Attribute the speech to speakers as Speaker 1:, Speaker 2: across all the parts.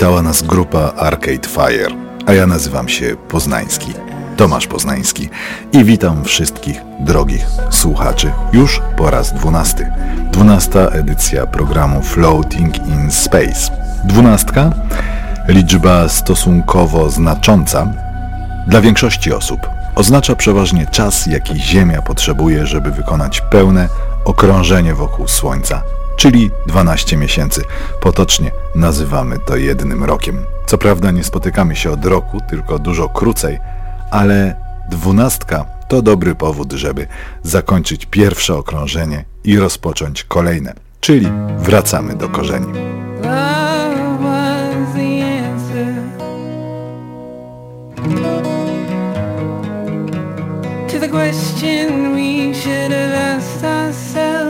Speaker 1: Przywitała nas grupa Arcade Fire, a ja nazywam się Poznański, Tomasz Poznański i witam wszystkich drogich słuchaczy już po raz dwunasty. Dwunasta edycja programu Floating in Space. Dwunastka, liczba stosunkowo znacząca dla większości osób. Oznacza przeważnie czas, jaki Ziemia potrzebuje, żeby wykonać pełne okrążenie wokół Słońca, czyli 12 miesięcy. Potocznie nazywamy to jednym rokiem. Co prawda nie spotykamy się od roku, tylko dużo krócej, ale dwunastka to dobry powód, żeby zakończyć pierwsze okrążenie i rozpocząć kolejne, czyli wracamy do korzeni.
Speaker 2: Question we should have asked ourselves.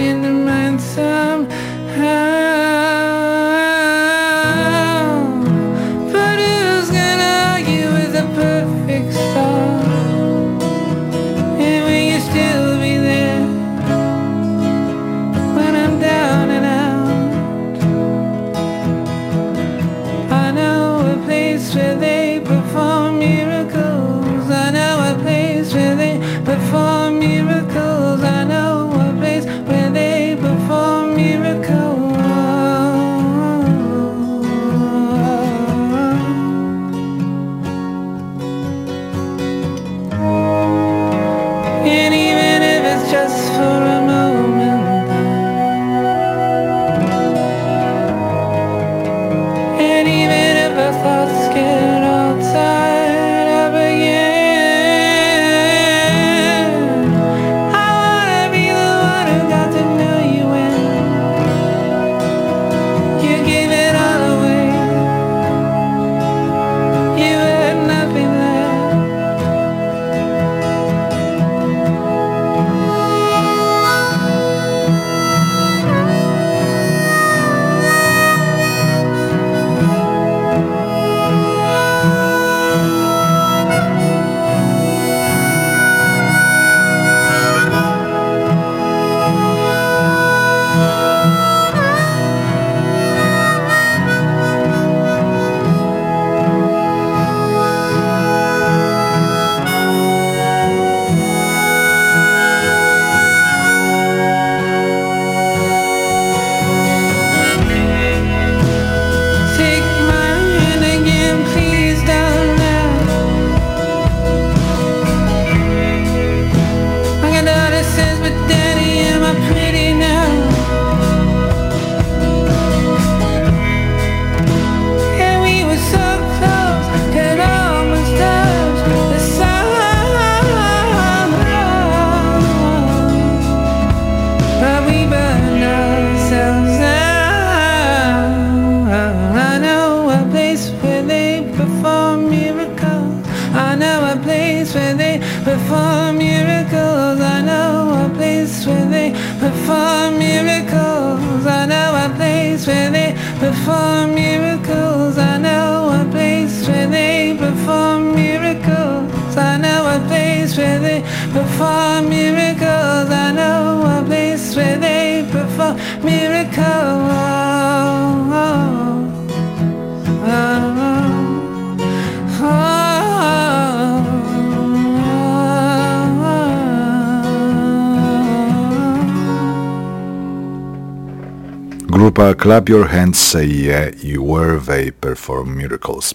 Speaker 1: Clap Your Hands Say Yeah i Where They Perform Miracles.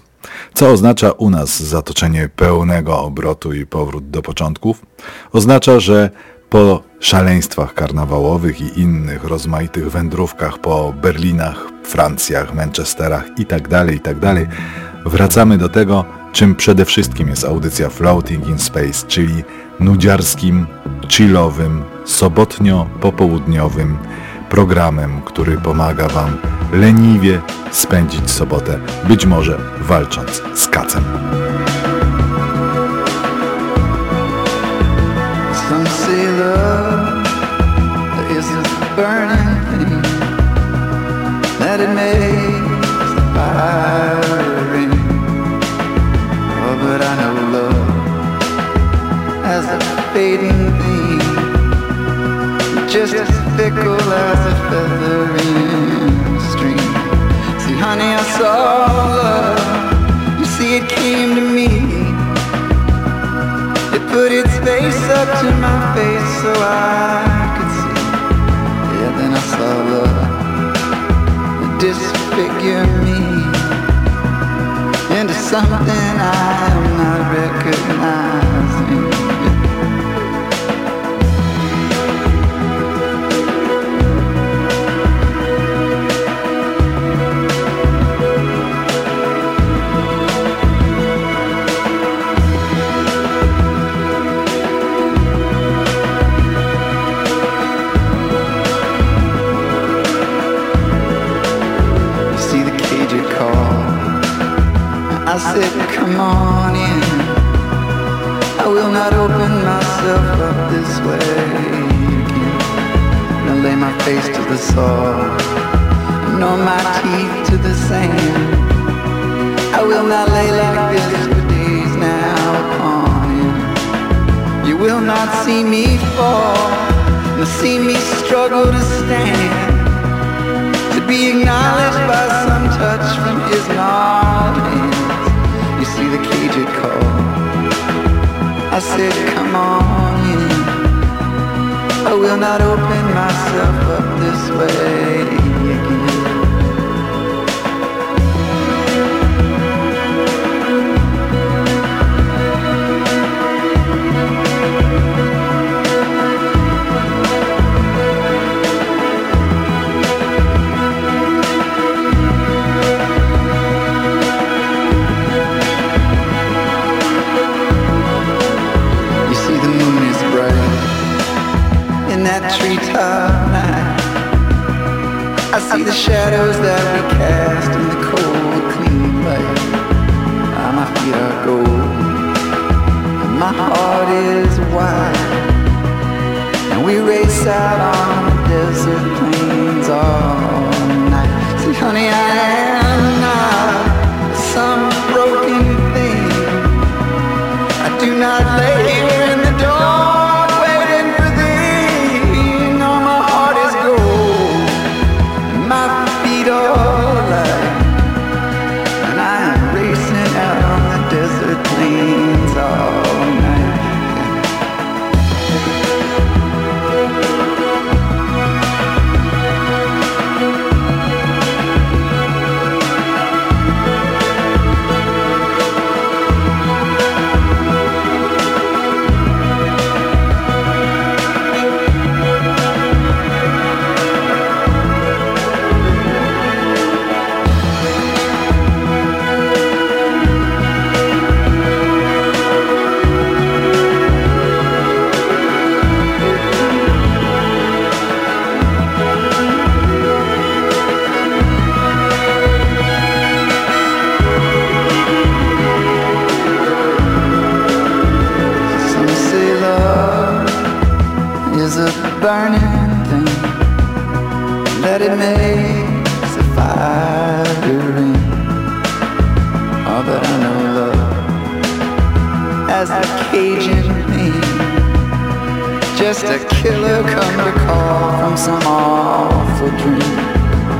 Speaker 1: Co oznacza u nas zatoczenie pełnego obrotu i powrót do początków? Oznacza, że po szaleństwach karnawałowych i innych rozmaitych wędrówkach po Berlinach, Francjach, Manchesterach itd., itd., wracamy do tego, czym przede wszystkim jest audycja Floating in Space, czyli nudziarskim, chillowym, sobotnio-popołudniowym programem, który pomaga Wam leniwie spędzić sobotę, być może walcząc z kacem.
Speaker 3: Just fickle as a feather in a stream. See, honey, I saw love. You see, it came to me. It put its face up to my face so I could see. Yeah, then I saw love disfigure me into something I am not recognizing. I said, come on in. I will not open myself up this way again. Gonna lay my face to the soil, nor my teeth to the sand. I will not lay like this for days now upon you. You will not see me fall, nor see me struggle to stand to be acknowledged by some touch from his gnarled. See the cage it called. I said, come on in. I will not open myself up this way shadows that we cast in the cold, clean light. Ah, my feet are gold, and my heart is wide. And we race out on as a Cajun thing. Just a killer come to call from some awful dream.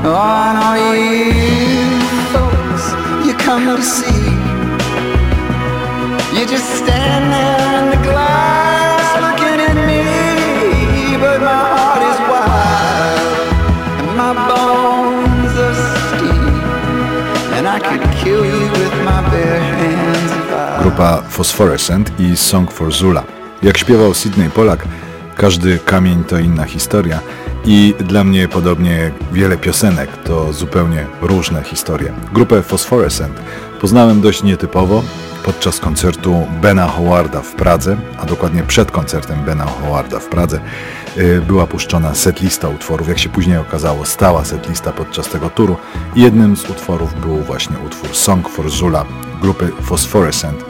Speaker 3: Oh, I know you folks, you come to see. You just stand there
Speaker 1: Grupa Phosphorescent i Song for Zula. Jak śpiewał Sidney Polak, każdy kamień to inna historia i dla mnie podobnie wiele piosenek to zupełnie różne historie. Grupę Phosphorescent poznałem dość nietypowo podczas koncertu Bena Howarda w Pradze, a dokładnie przed koncertem Bena Howarda w Pradze y, była puszczona setlista utworów, jak się później okazało, stała setlista podczas tego turu i jednym z utworów był właśnie utwór Song for Zula grupy Phosphorescent.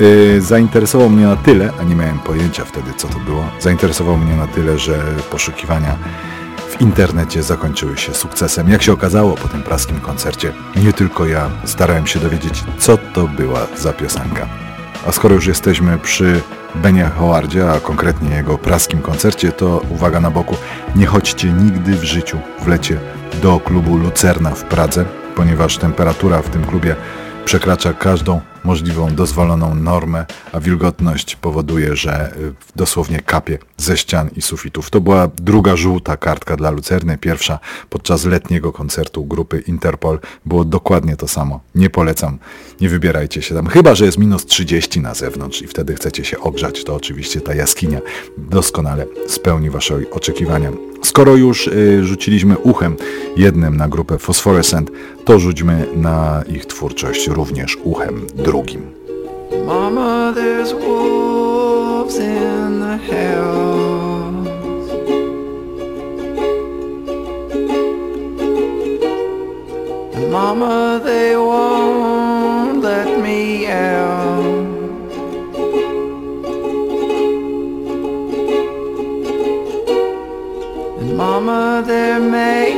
Speaker 1: Y, Zainteresował mnie na tyle, a nie miałem pojęcia wtedy co to było, zainteresował mnie na tyle, że poszukiwania w internecie zakończyły się sukcesem. Jak się okazało po tym praskim koncercie, nie tylko ja starałem się dowiedzieć, co to była za piosenka. A skoro już jesteśmy przy Benie Howardzie, a konkretnie jego praskim koncercie, to uwaga na boku, nie chodźcie nigdy w życiu w lecie do klubu Lucerna w Pradze, ponieważ temperatura w tym klubie przekracza każdą możliwą dozwoloną normę, a wilgotność powoduje, że y, dosłownie kapie ze ścian i sufitów. To była druga żółta kartka dla Lucerny, pierwsza podczas letniego koncertu grupy Interpol. Było dokładnie to samo. Nie polecam, nie wybierajcie się tam, chyba że jest minus 30 na zewnątrz i wtedy chcecie się ogrzać, to oczywiście ta jaskinia doskonale spełni wasze oczekiwania. Skoro już y, rzuciliśmy uchem jednym na grupę Phosphorescent, to rzućmy na ich twórczość również uchem drugim.
Speaker 3: Mama, there's wolves in the house. Mama, they won't let me out. And Mama, they're mating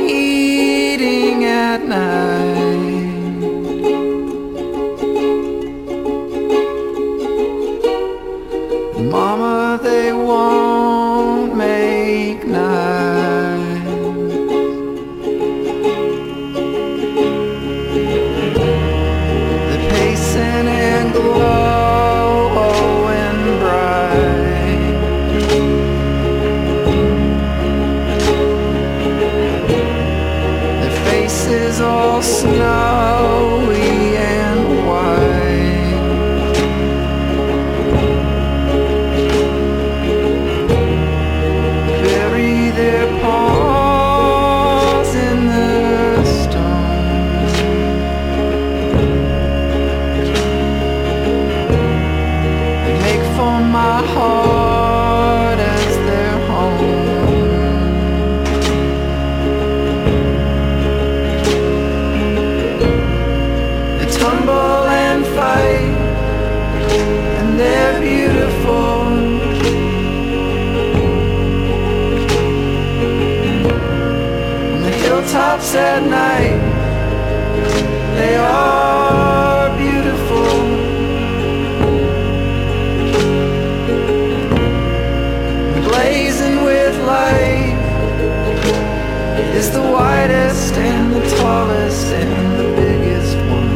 Speaker 3: is the widest and the tallest and the biggest one.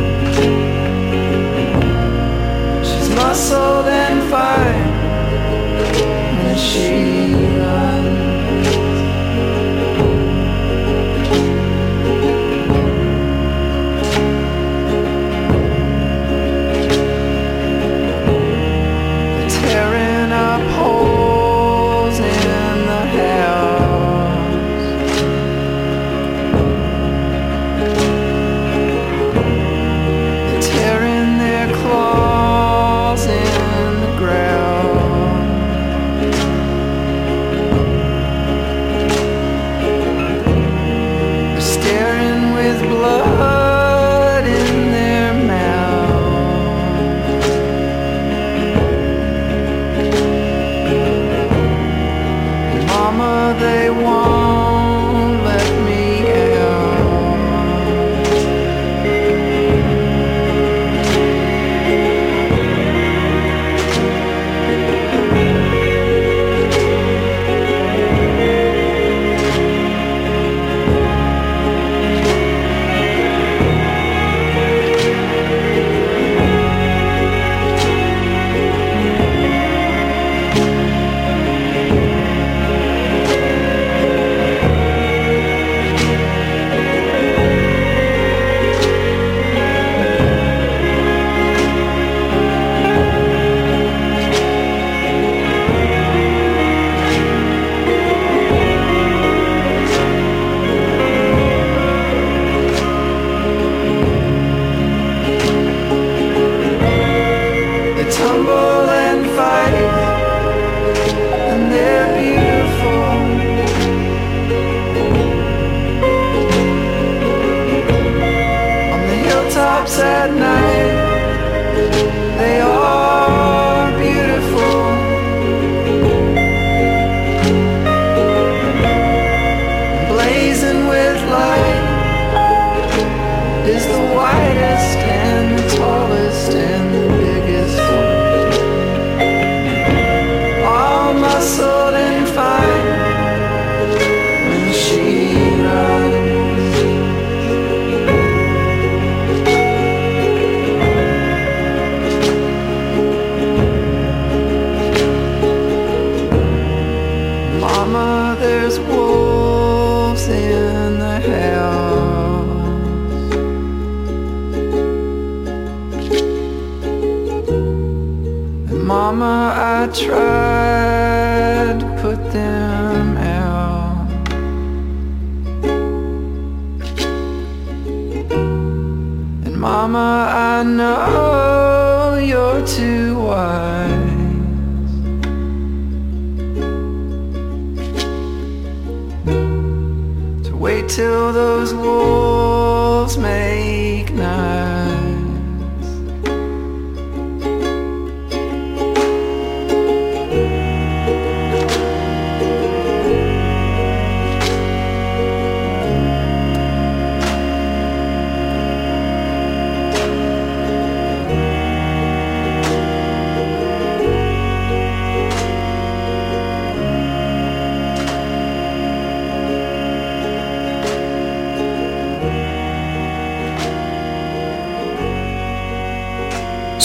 Speaker 3: She's muscled and fine and she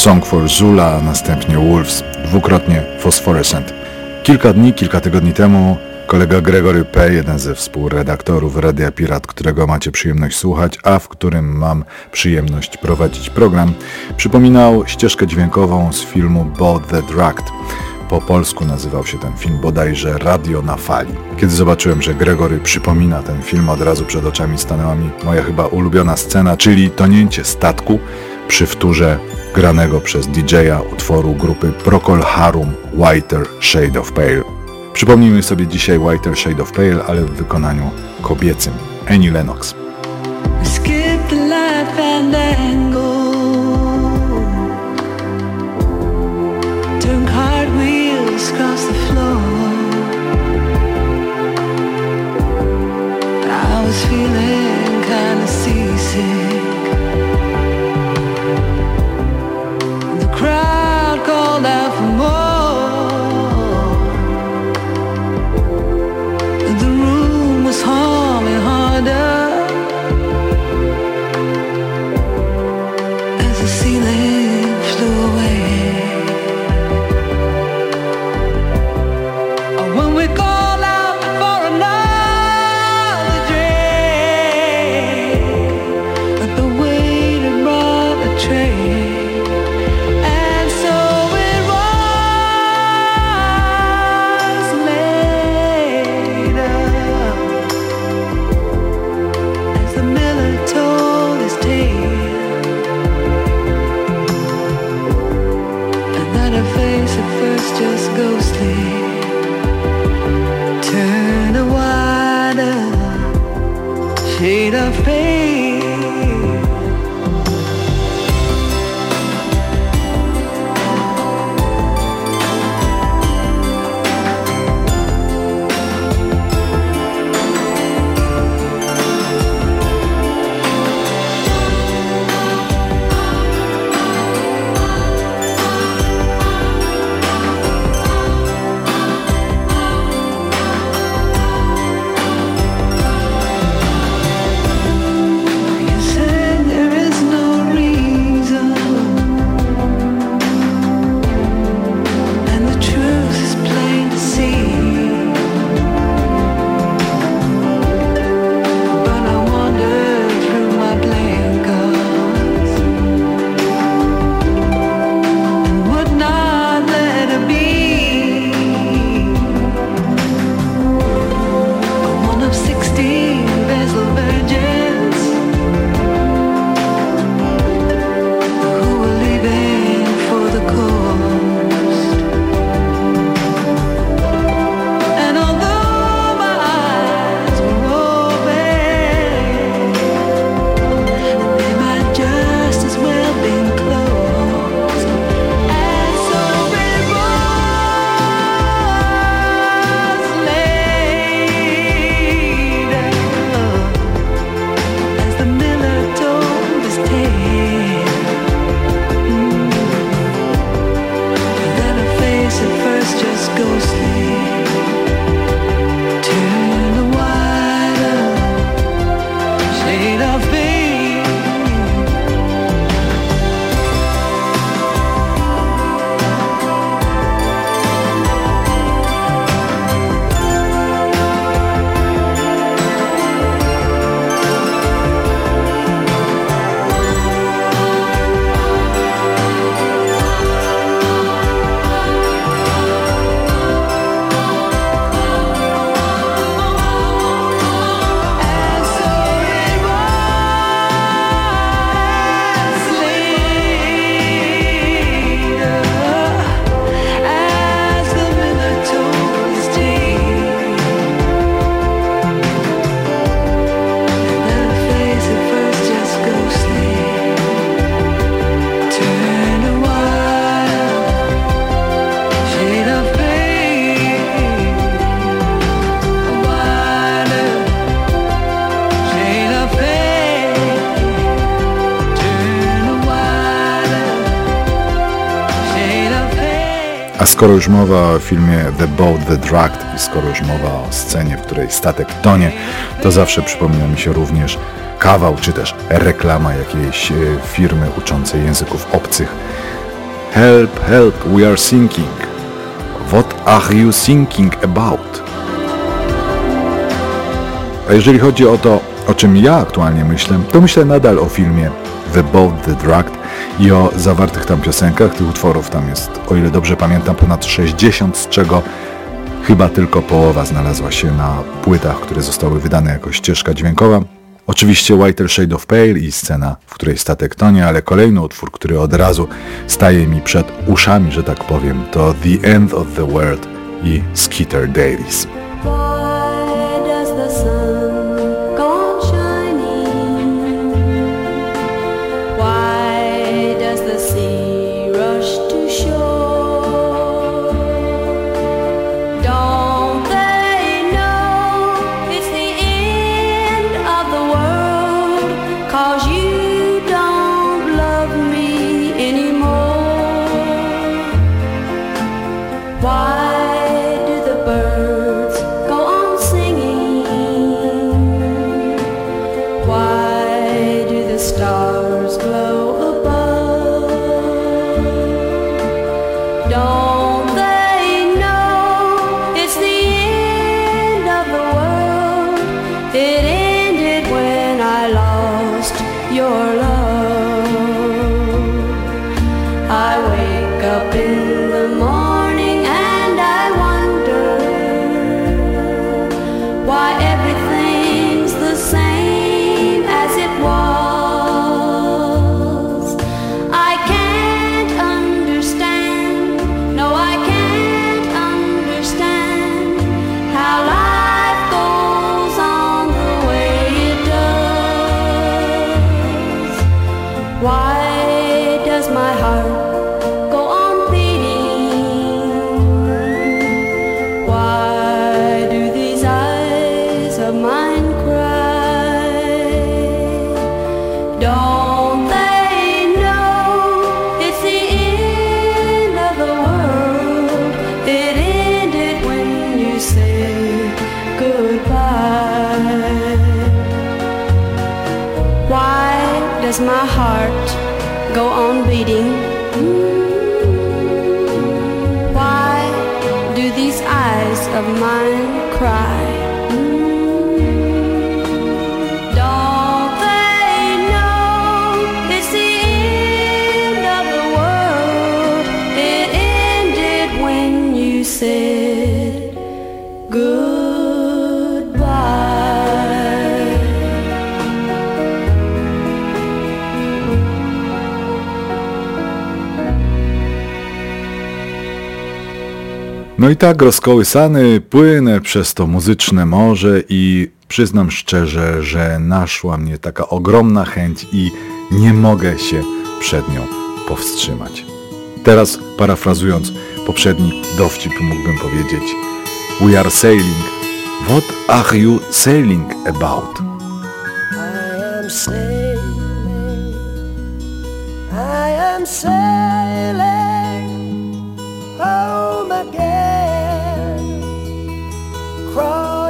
Speaker 1: Song for Zula, a następnie Wolves, dwukrotnie Phosphorescent. Kilka dni, kilka tygodni temu kolega Gregory P., jeden ze współredaktorów Radia Pirat, którego macie przyjemność słuchać, a w którym mam przyjemność prowadzić program, przypominał ścieżkę dźwiękową z filmu Both the Drugged. Po polsku nazywał się ten film bodajże Radio na fali. Kiedy zobaczyłem, że Gregory przypomina ten film, od razu przed oczami stanęła mi moja chyba ulubiona scena, czyli tonięcie statku przy wtórze granego przez DJ-a utworu grupy Procol Harum Whiter Shade of Pale. Przypomnijmy sobie dzisiaj Whiter Shade of Pale, ale w wykonaniu kobiecym. Annie Lennox.
Speaker 4: Skoro już mowa o filmie The Boat, The Dragged i skoro już mowa o scenie, w której statek tonie, to zawsze przypomina mi się również kawał, czy też reklama jakiejś e, firmy uczącej języków obcych. Help, help, we are sinking. What are you thinking about? A jeżeli chodzi o to, o czym ja aktualnie myślę, to myślę nadal o filmie The Boat, The Drugged i o zawartych tam piosenkach. Tych utworów tam jest, o ile dobrze pamiętam, ponad 60, z czego chyba tylko połowa znalazła się na płytach, które zostały wydane jako ścieżka dźwiękowa. Oczywiście Whiter Shade of Pale i scena, w której statek tonie, ale kolejny utwór, który od razu staje mi przed uszami, że tak powiem, to The End of the World i Skitter Davis. does my heart go on beating? Why do these eyes of mine cry? No i tak rozkołysany płynę przez to muzyczne morze i przyznam szczerze, że naszła mnie taka ogromna chęć i nie mogę się przed nią powstrzymać. Teraz parafrazując poprzedni dowcip mógłbym powiedzieć We are sailing. What are you sailing about? I am sailing. I am sailing.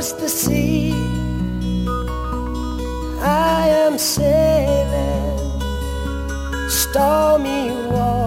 Speaker 4: Across the sea. I am sailing stormy waters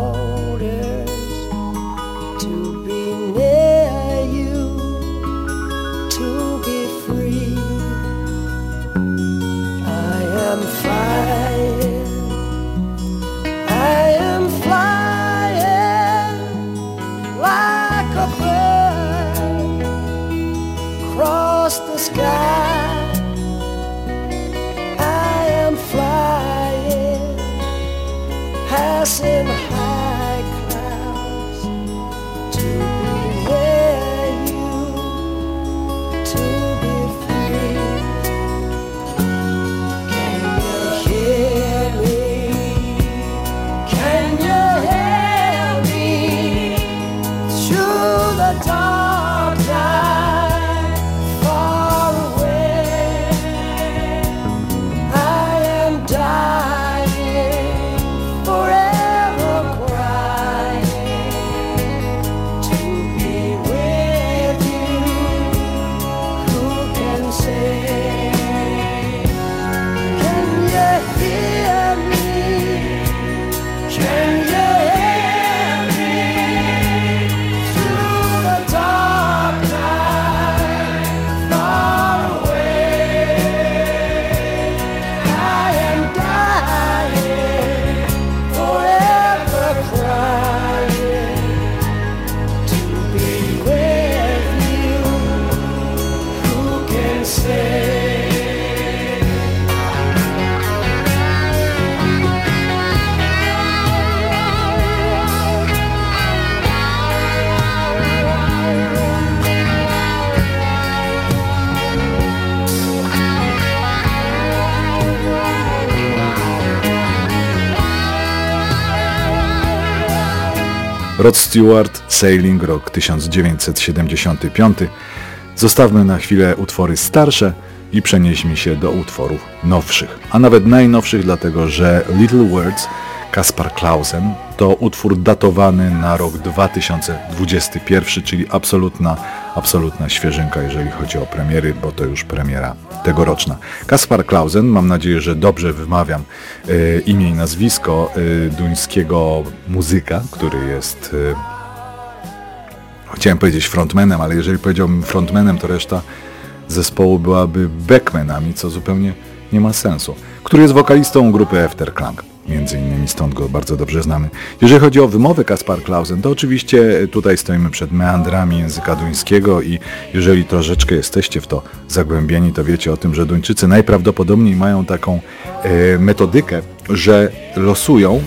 Speaker 4: passing high.
Speaker 1: Rod Stewart, Sailing, rok 1975. Zostawmy na chwilę utwory starsze i przenieśmy się do utworów nowszych, a nawet najnowszych, dlatego że Little Words Kaspar Klausen to utwór datowany na rok 2021, czyli absolutna, absolutna świeżynka, jeżeli chodzi o premiery, bo to już premiera tegoroczna. Kaspar Klausen, mam nadzieję, że dobrze wymawiam e, imię i nazwisko e, duńskiego muzyka, który jest e, chciałem powiedzieć frontmanem, ale jeżeli powiedziałbym frontmanem, to reszta zespołu byłaby backmanami, co zupełnie nie ma sensu, który jest wokalistą grupy Efterklang. Między innymi stąd go bardzo dobrze znamy. Jeżeli chodzi o wymowę Kaspar Klausen, to oczywiście tutaj stoimy przed meandrami języka duńskiego i jeżeli troszeczkę jesteście w to zagłębieni, to wiecie o tym, że Duńczycy najprawdopodobniej mają taką e, metodykę, że losują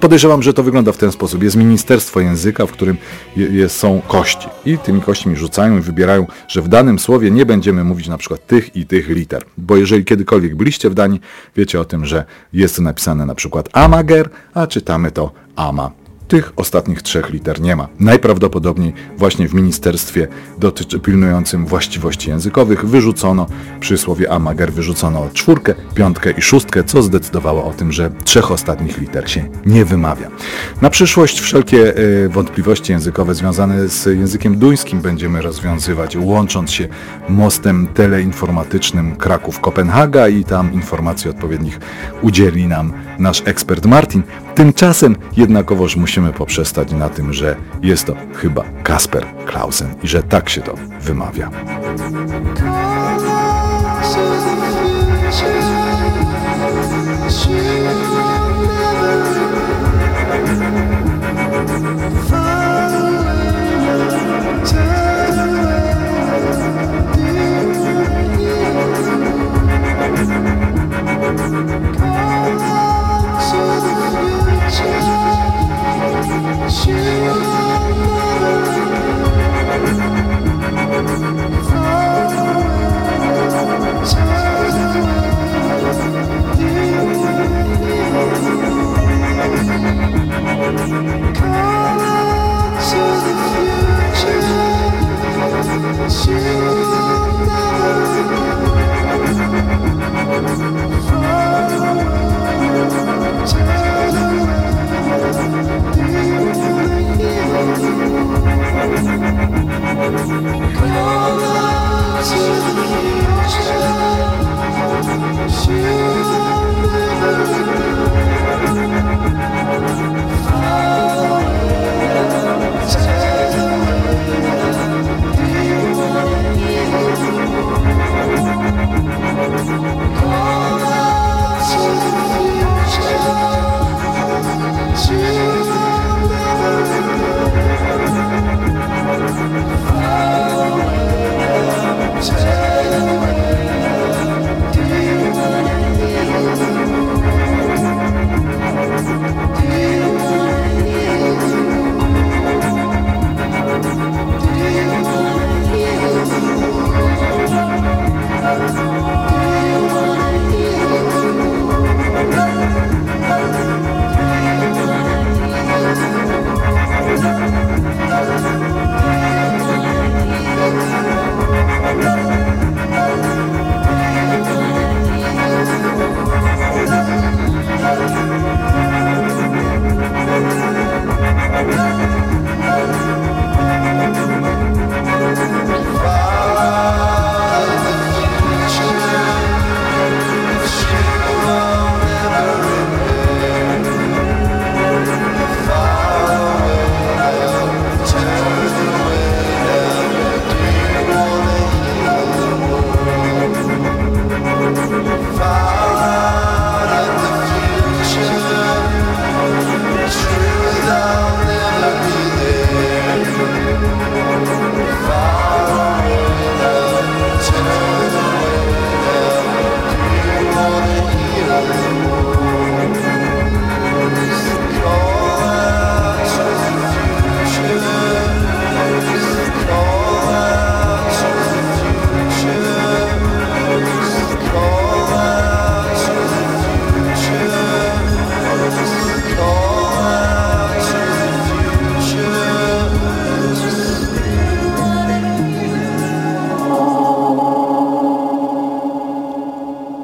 Speaker 1: Podejrzewam, że to wygląda w ten sposób. Jest ministerstwo języka, w którym jest, są kości i tymi kośćmi rzucają i wybierają, że w danym słowie nie będziemy mówić na przykład tych i tych liter. Bo jeżeli kiedykolwiek byliście w Danii, wiecie o tym, że jest napisane na przykład amager, a czytamy to ama. Tych ostatnich trzech liter nie ma. Najprawdopodobniej właśnie w ministerstwie dotyczy, pilnującym właściwości językowych wyrzucono przysłowie amager, wyrzucono czwórkę, piątkę i szóstkę, co zdecydowało o tym, że trzech ostatnich liter się nie wymawia. Na przyszłość wszelkie y, wątpliwości językowe związane z językiem duńskim będziemy rozwiązywać, łącząc się mostem teleinformatycznym Kraków-Kopenhaga i tam informacji odpowiednich udzieli nam nasz ekspert Martin. Tymczasem jednakowoż musimy poprzestać na tym, że jest to chyba Kasper Klausen i że tak się to wymawia.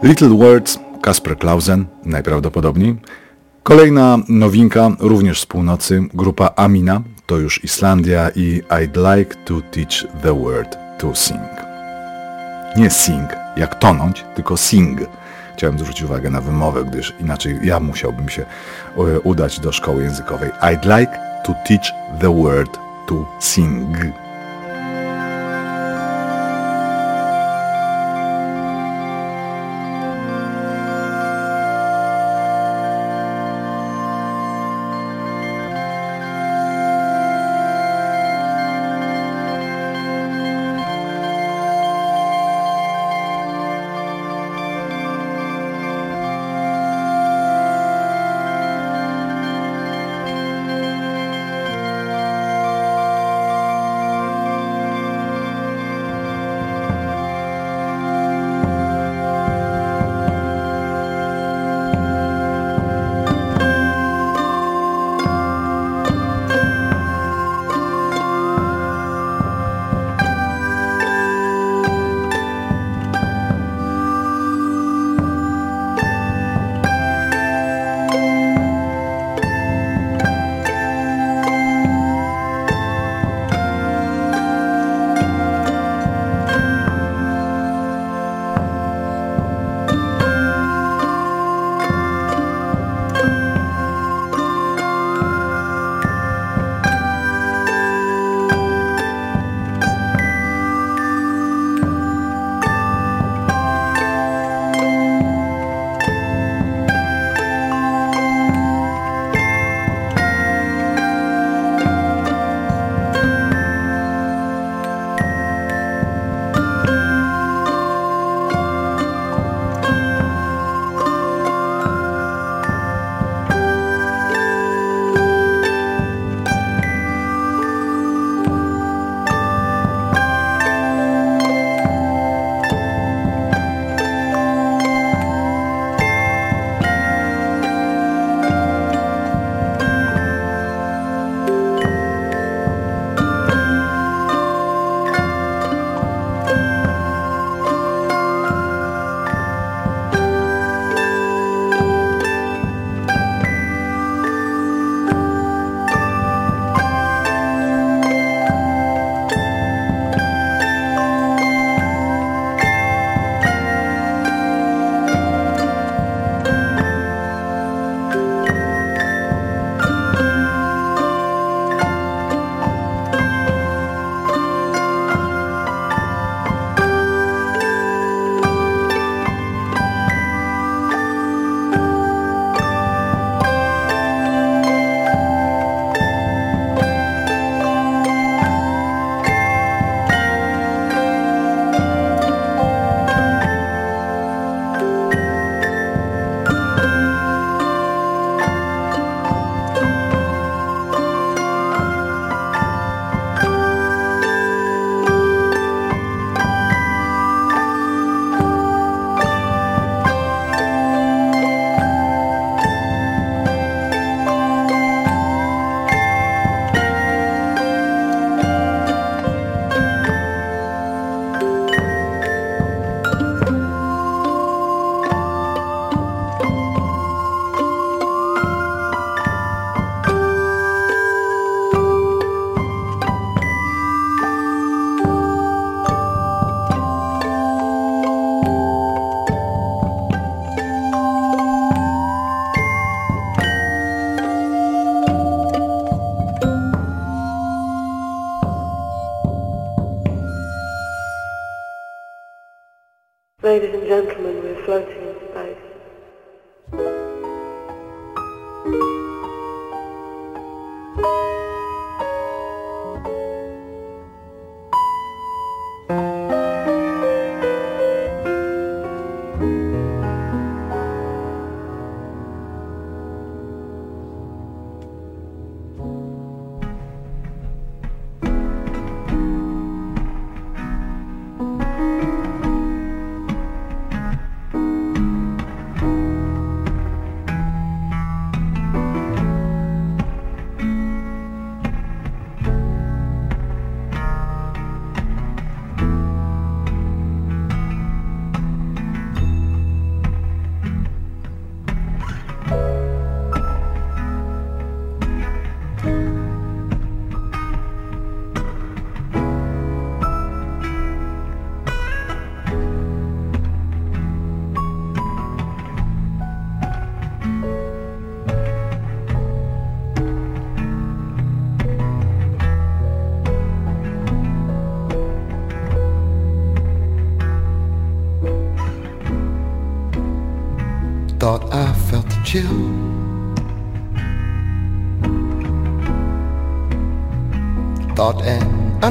Speaker 1: Little Words, Kasper Klausen, najprawdopodobniej. Kolejna nowinka, również z północy, grupa Amina, to już Islandia i I'd like to teach the world to sing. Nie sing, jak tonąć, tylko sing. Chciałem zwrócić uwagę na wymowę, gdyż inaczej ja musiałbym się e, udać do szkoły językowej. I'd like to teach the world to sing.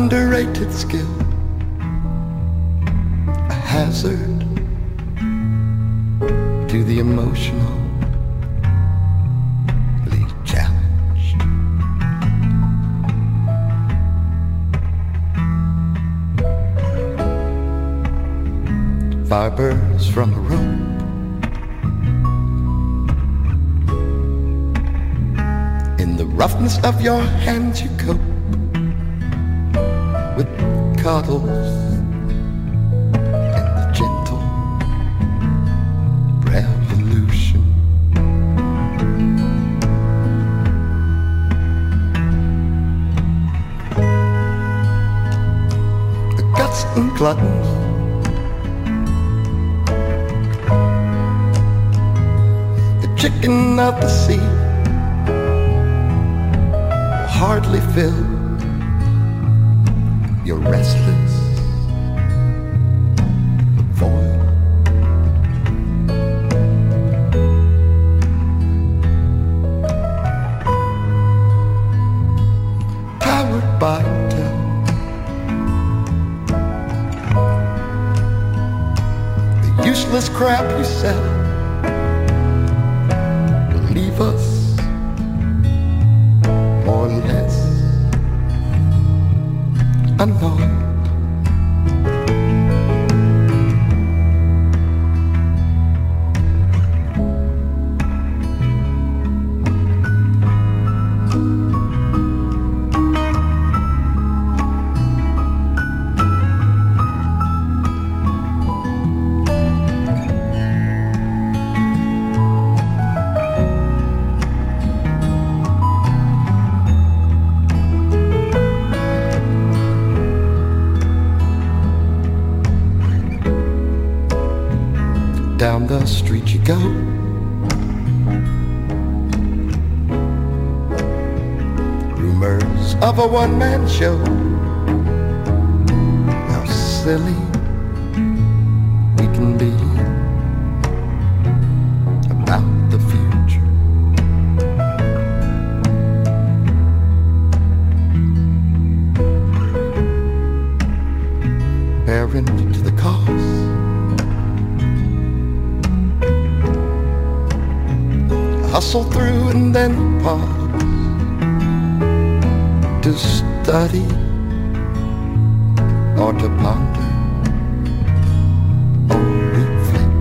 Speaker 5: Underrated skill, a hazard to the emotional. challenged. Fibers from a rope In the roughness of your hands you cope cuddles and the gentle revolution. The guts and gluttons. The chicken of the sea hardly fill your restless. Powered by. The useless crap you sell study or to ponder or reflect.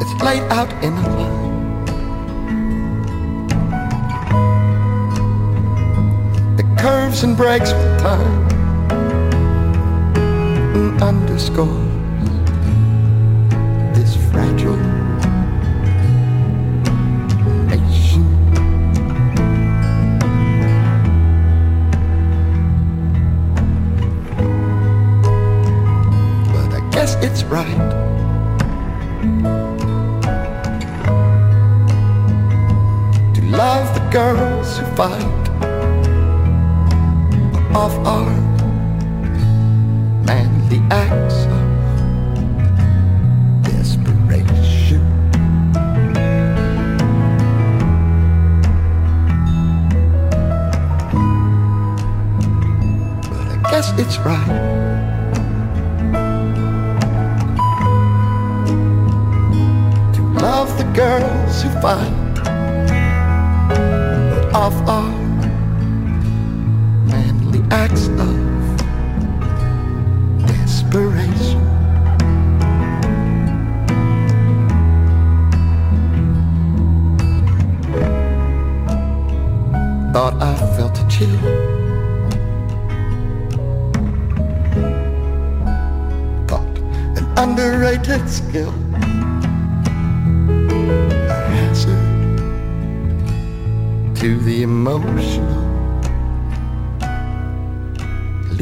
Speaker 5: It's laid out in a line. It curves and breaks with time and underscores guess it's right. To love the girls who fight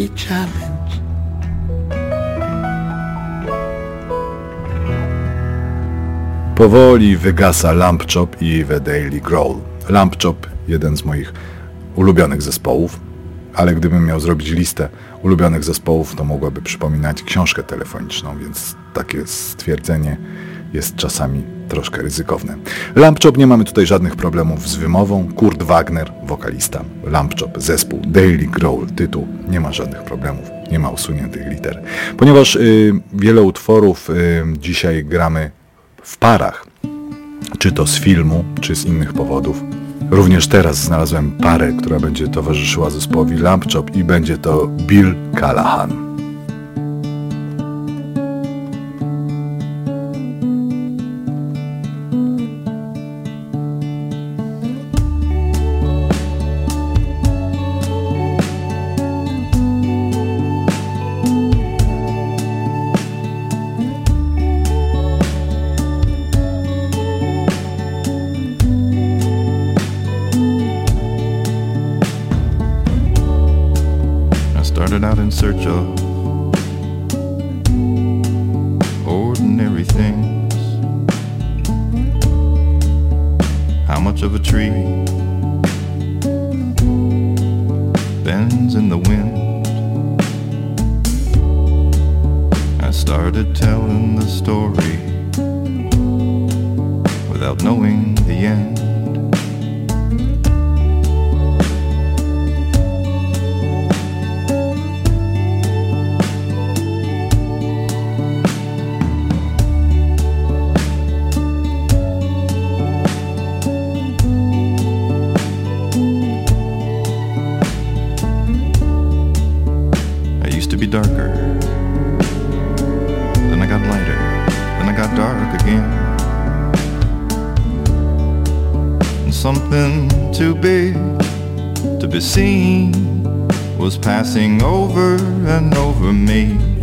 Speaker 5: challenge.
Speaker 1: Powoli wygasa Lamp Chop i The Daily Growl. Lamp Chop, jeden z moich ulubionych zespołów, ale gdybym miał zrobić listę
Speaker 6: ulubionych zespołów to mogłaby przypominać książkę telefoniczną, więc takie stwierdzenie jest czasami troszkę ryzykowne. Lampchop nie mamy tutaj żadnych problemów z wymową. Kurt Wagner, wokalista. Lampchop, zespół. Daily Growl, tytuł. Nie ma żadnych problemów. Nie ma usuniętych liter. Ponieważ y, wiele utworów y, dzisiaj gramy w parach, czy to z filmu, czy z innych powodów. Również teraz znalazłem parę, która będzie towarzyszyła zespołowi Lampchop i będzie to Bill Callahan. seen was passing over and over me.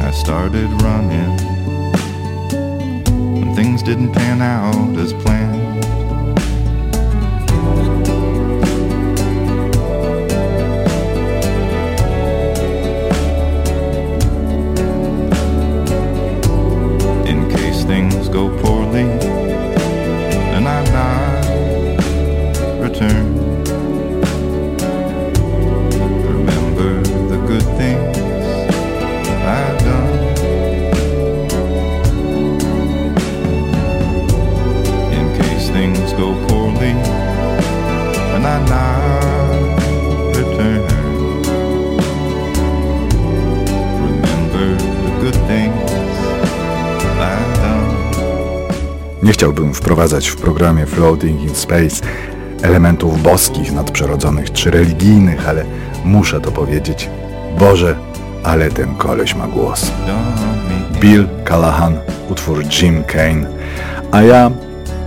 Speaker 6: I started running. When things didn't pan out as planned. Nie chciałbym wprowadzać w programie Floating in Space elementów boskich, nadprzyrodzonych czy religijnych, ale muszę to powiedzieć. Boże, ale ten koleś ma głos. Bill Callahan, utwór Jim Kane. A ja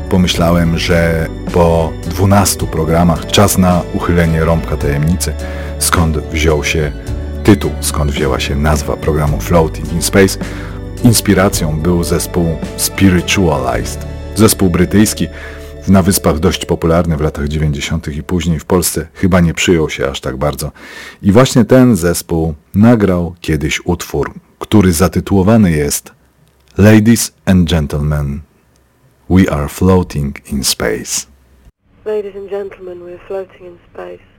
Speaker 6: pomyślałem, że po 12 programach czas na uchylenie rąbka tajemnicy, skąd wziął się tytuł, skąd wzięła się nazwa programu Floating in Space. Inspiracją był zespół Spiritualized, zespół brytyjski,
Speaker 1: na Wyspach dość popularny w latach 90. i później w Polsce chyba nie przyjął się aż tak bardzo. I właśnie ten zespół nagrał kiedyś utwór, który zatytułowany jest Ladies and Gentlemen, We Are Floating in Space.
Speaker 7: Ladies and gentlemen, we're floating in space.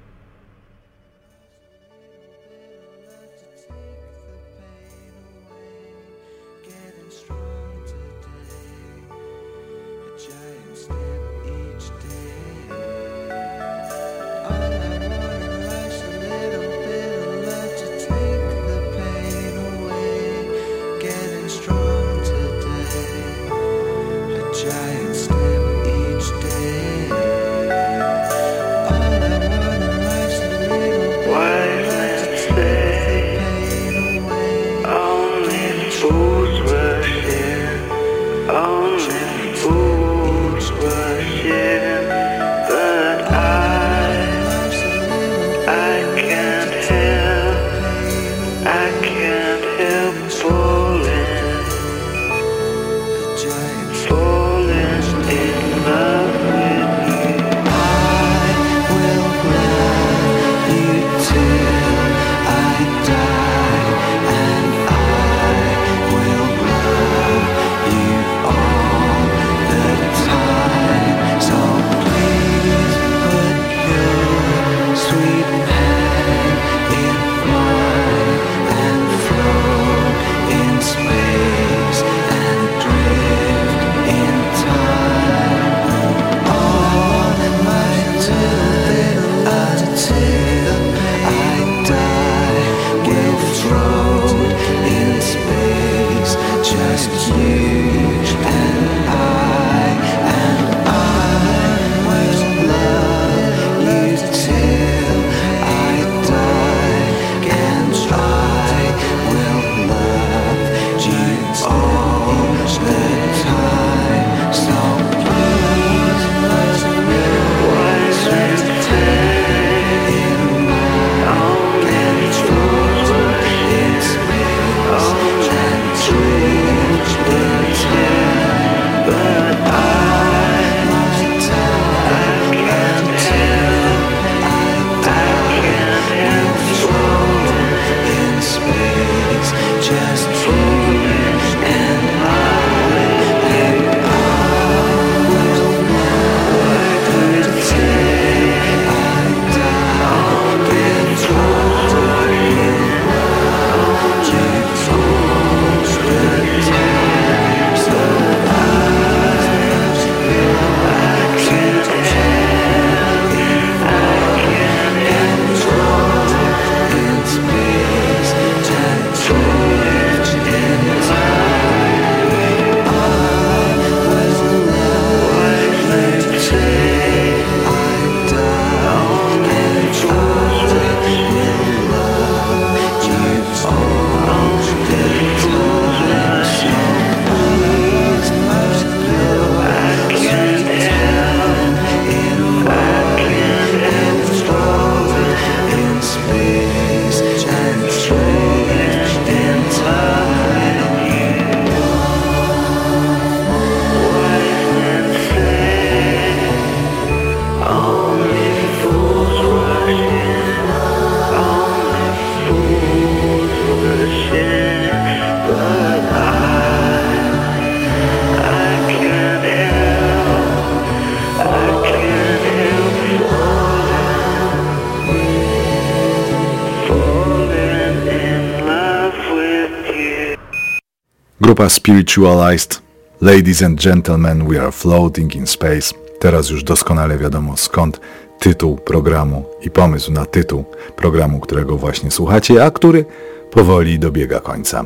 Speaker 1: Grupa Spiritualized, Ladies and Gentlemen, We Are Floating in Space. Teraz już doskonale wiadomo skąd tytuł programu i pomysł na tytuł programu, którego właśnie słuchacie, a który powoli dobiega końca.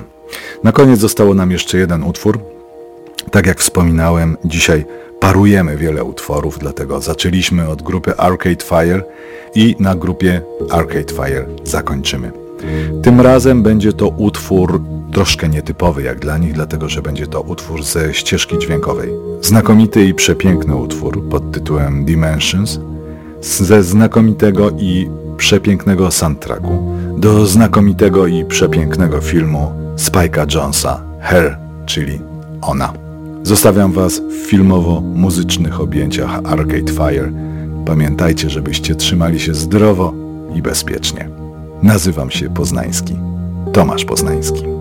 Speaker 1: Na koniec zostało nam jeszcze jeden utwór. Tak jak wspominałem, dzisiaj parujemy wiele utworów, dlatego zaczęliśmy od grupy Arcade Fire i na grupie Arcade Fire zakończymy. Tym razem będzie to utwór troszkę nietypowy jak dla nich, dlatego że będzie to utwór ze ścieżki dźwiękowej. Znakomity i przepiękny utwór pod tytułem Dimensions ze znakomitego i przepięknego soundtracku do znakomitego i przepięknego filmu Spike'a Jonesa Her, czyli Ona. Zostawiam Was w filmowo-muzycznych objęciach Arcade Fire. Pamiętajcie, żebyście trzymali się zdrowo i bezpiecznie. Nazywam się Poznański. Tomasz Poznański.